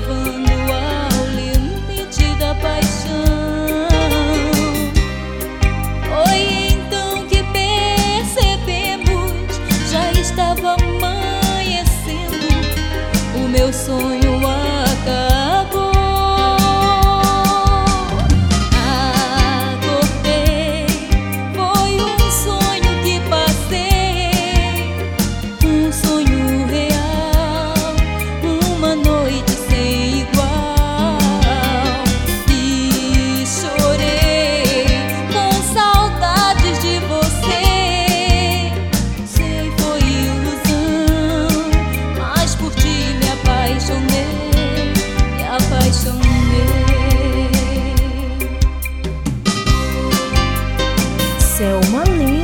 heaven. 万里